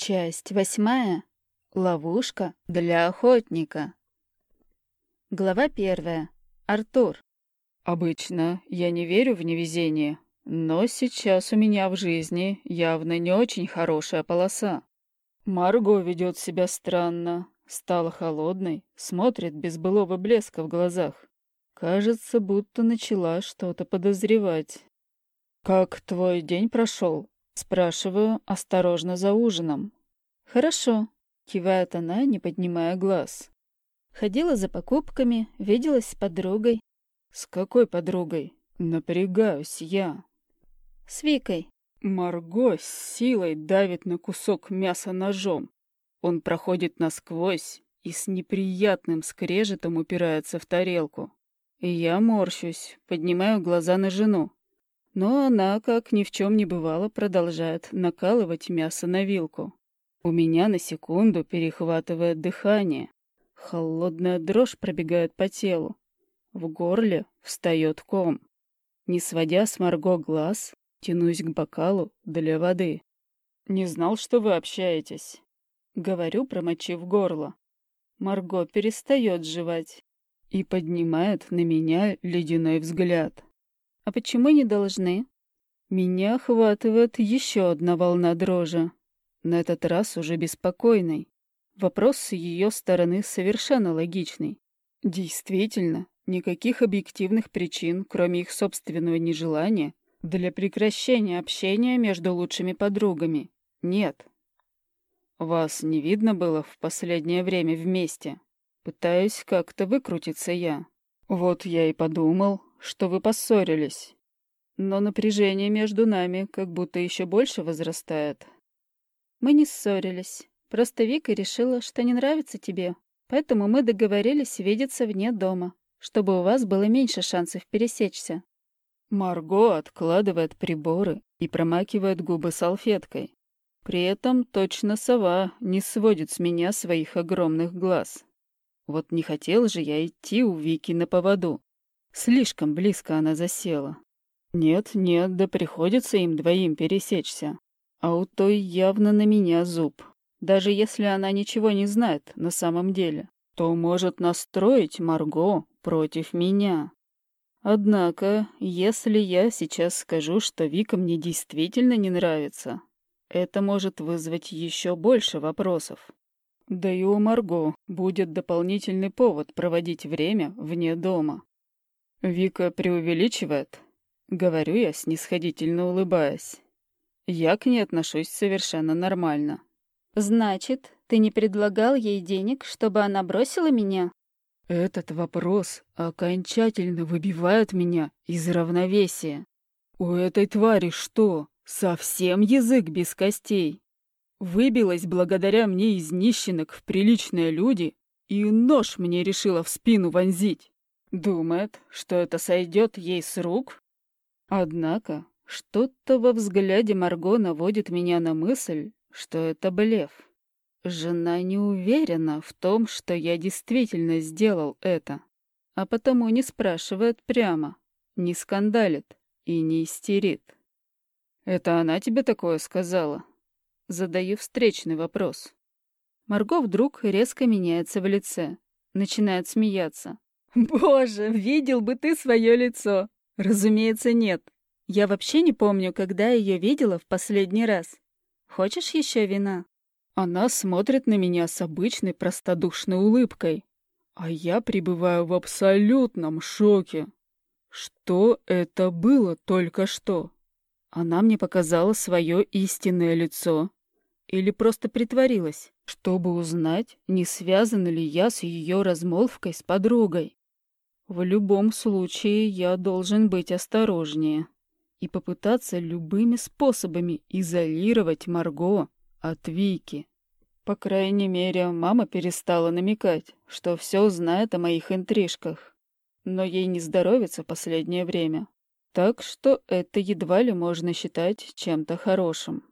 Часть восьмая. Ловушка для охотника. Глава первая. Артур. Обычно я не верю в невезение, но сейчас у меня в жизни явно не очень хорошая полоса. Марго ведет себя странно, стала холодной, смотрит без былого блеска в глазах. Кажется, будто начала что-то подозревать. «Как твой день прошел?» Спрашиваю, осторожно за ужином. «Хорошо», — кивает она, не поднимая глаз. Ходила за покупками, виделась с подругой. «С какой подругой?» Напрягаюсь я. «С Викой». Марго с силой давит на кусок мяса ножом. Он проходит насквозь и с неприятным скрежетом упирается в тарелку. Я морщусь, поднимаю глаза на жену. Но она, как ни в чем не бывало, продолжает накалывать мясо на вилку. У меня на секунду перехватывает дыхание. Холодная дрожь пробегает по телу. В горле встает ком. Не сводя с Марго глаз, тянусь к бокалу для воды. «Не знал, что вы общаетесь», — говорю, промочив горло. Марго перестает жевать и поднимает на меня ледяной взгляд. А почему не должны? Меня охватывает еще одна волна дрожи. На этот раз уже беспокойной. Вопрос с ее стороны совершенно логичный. Действительно, никаких объективных причин, кроме их собственного нежелания, для прекращения общения между лучшими подругами, нет. Вас не видно было в последнее время вместе. Пытаюсь как-то выкрутиться я. Вот я и подумал, что вы поссорились. Но напряжение между нами как будто еще больше возрастает. Мы не ссорились. Просто Вика решила, что не нравится тебе. Поэтому мы договорились видеться вне дома, чтобы у вас было меньше шансов пересечься. Марго откладывает приборы и промакивает губы салфеткой. При этом точно сова не сводит с меня своих огромных глаз. Вот не хотел же я идти у Вики на поводу. Слишком близко она засела. Нет, нет, да приходится им двоим пересечься. А у той явно на меня зуб. Даже если она ничего не знает на самом деле, то может настроить Марго против меня. Однако, если я сейчас скажу, что Вика мне действительно не нравится, это может вызвать еще больше вопросов. Да и у Марго будет дополнительный повод проводить время вне дома. Вика преувеличивает, говорю я, снисходительно улыбаясь. Я к ней отношусь совершенно нормально. Значит, ты не предлагал ей денег, чтобы она бросила меня? Этот вопрос окончательно выбивает меня из равновесия. У этой твари что, совсем язык без костей? Выбилась благодаря мне из нищенок в приличные люди и нож мне решила в спину вонзить. Думает, что это сойдет ей с рук? Однако, что-то во взгляде Марго наводит меня на мысль, что это блеф. Жена не уверена в том, что я действительно сделал это, а потому не спрашивает прямо, не скандалит и не истерит. «Это она тебе такое сказала?» Задаю встречный вопрос. Марго вдруг резко меняется в лице, начинает смеяться. Боже, видел бы ты свое лицо. Разумеется, нет. Я вообще не помню, когда ее видела в последний раз. Хочешь еще вина? Она смотрит на меня с обычной простодушной улыбкой, а я пребываю в абсолютном шоке. Что это было только что? Она мне показала свое истинное лицо или просто притворилась, чтобы узнать, не связана ли я с ее размолвкой с подругой. В любом случае я должен быть осторожнее и попытаться любыми способами изолировать Марго от Вики. По крайней мере, мама перестала намекать, что все знает о моих интрижках. Но ей не здоровится последнее время. Так что это едва ли можно считать чем-то хорошим.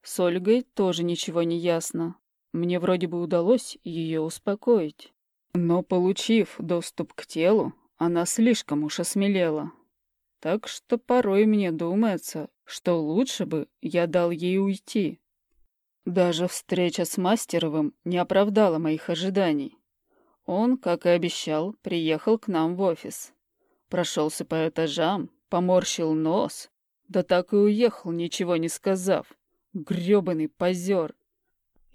С Ольгой тоже ничего не ясно. Мне вроде бы удалось ее успокоить. Но, получив доступ к телу, она слишком уж осмелела. Так что порой мне думается, что лучше бы я дал ей уйти. Даже встреча с Мастеровым не оправдала моих ожиданий. Он, как и обещал, приехал к нам в офис. Прошелся по этажам, поморщил нос, да так и уехал, ничего не сказав. Грёбаный позер.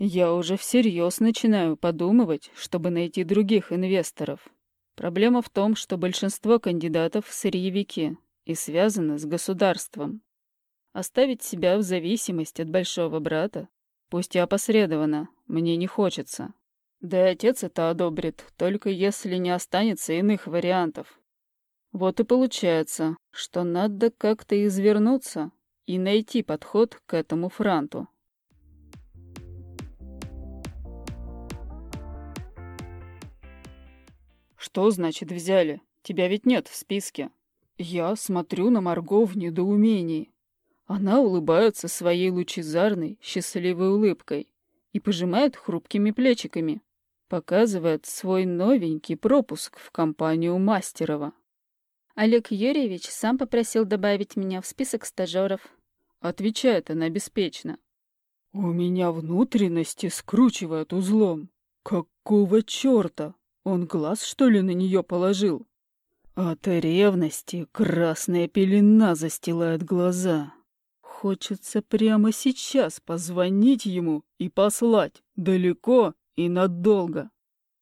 Я уже всерьез начинаю подумывать, чтобы найти других инвесторов. Проблема в том, что большинство кандидатов — сырьевики и связаны с государством. Оставить себя в зависимость от большого брата, пусть и опосредованно, мне не хочется. Да и отец это одобрит, только если не останется иных вариантов. Вот и получается, что надо как-то извернуться и найти подход к этому франту. Что значит взяли? Тебя ведь нет в списке. Я смотрю на Марго в недоумении. Она улыбается своей лучезарной, счастливой улыбкой и пожимает хрупкими плечиками, показывает свой новенький пропуск в компанию Мастерова. Олег Юрьевич сам попросил добавить меня в список стажеров. Отвечает она беспечно. У меня внутренности скручивают узлом. Какого черта? Он глаз, что ли, на нее положил? От ревности красная пелена застилает глаза. Хочется прямо сейчас позвонить ему и послать далеко и надолго.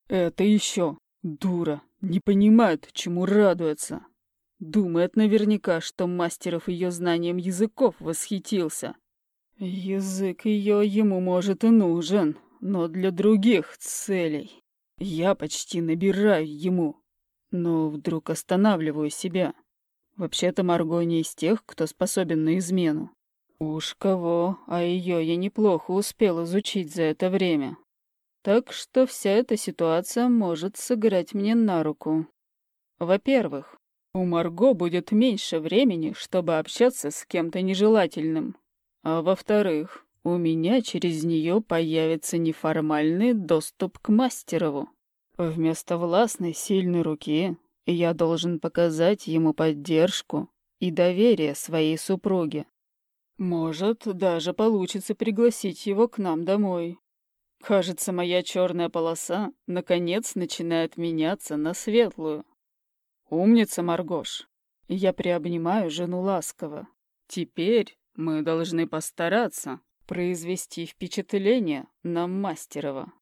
Это еще дура, не понимает, чему радуется. Думает наверняка, что Мастеров ее знанием языков восхитился. Язык ее ему, может, и нужен, но для других целей. Я почти набираю ему, но вдруг останавливаю себя. Вообще-то Марго не из тех, кто способен на измену. Уж кого, а ее я неплохо успел изучить за это время. Так что вся эта ситуация может сыграть мне на руку. Во-первых, у Марго будет меньше времени, чтобы общаться с кем-то нежелательным. А во-вторых, у меня через нее появится неформальный доступ к Мастерову. Вместо властной сильной руки я должен показать ему поддержку и доверие своей супруге. Может, даже получится пригласить его к нам домой. Кажется, моя черная полоса наконец начинает меняться на светлую. «Умница, Маргош!» Я приобнимаю жену ласково. «Теперь мы должны постараться произвести впечатление на Мастерова».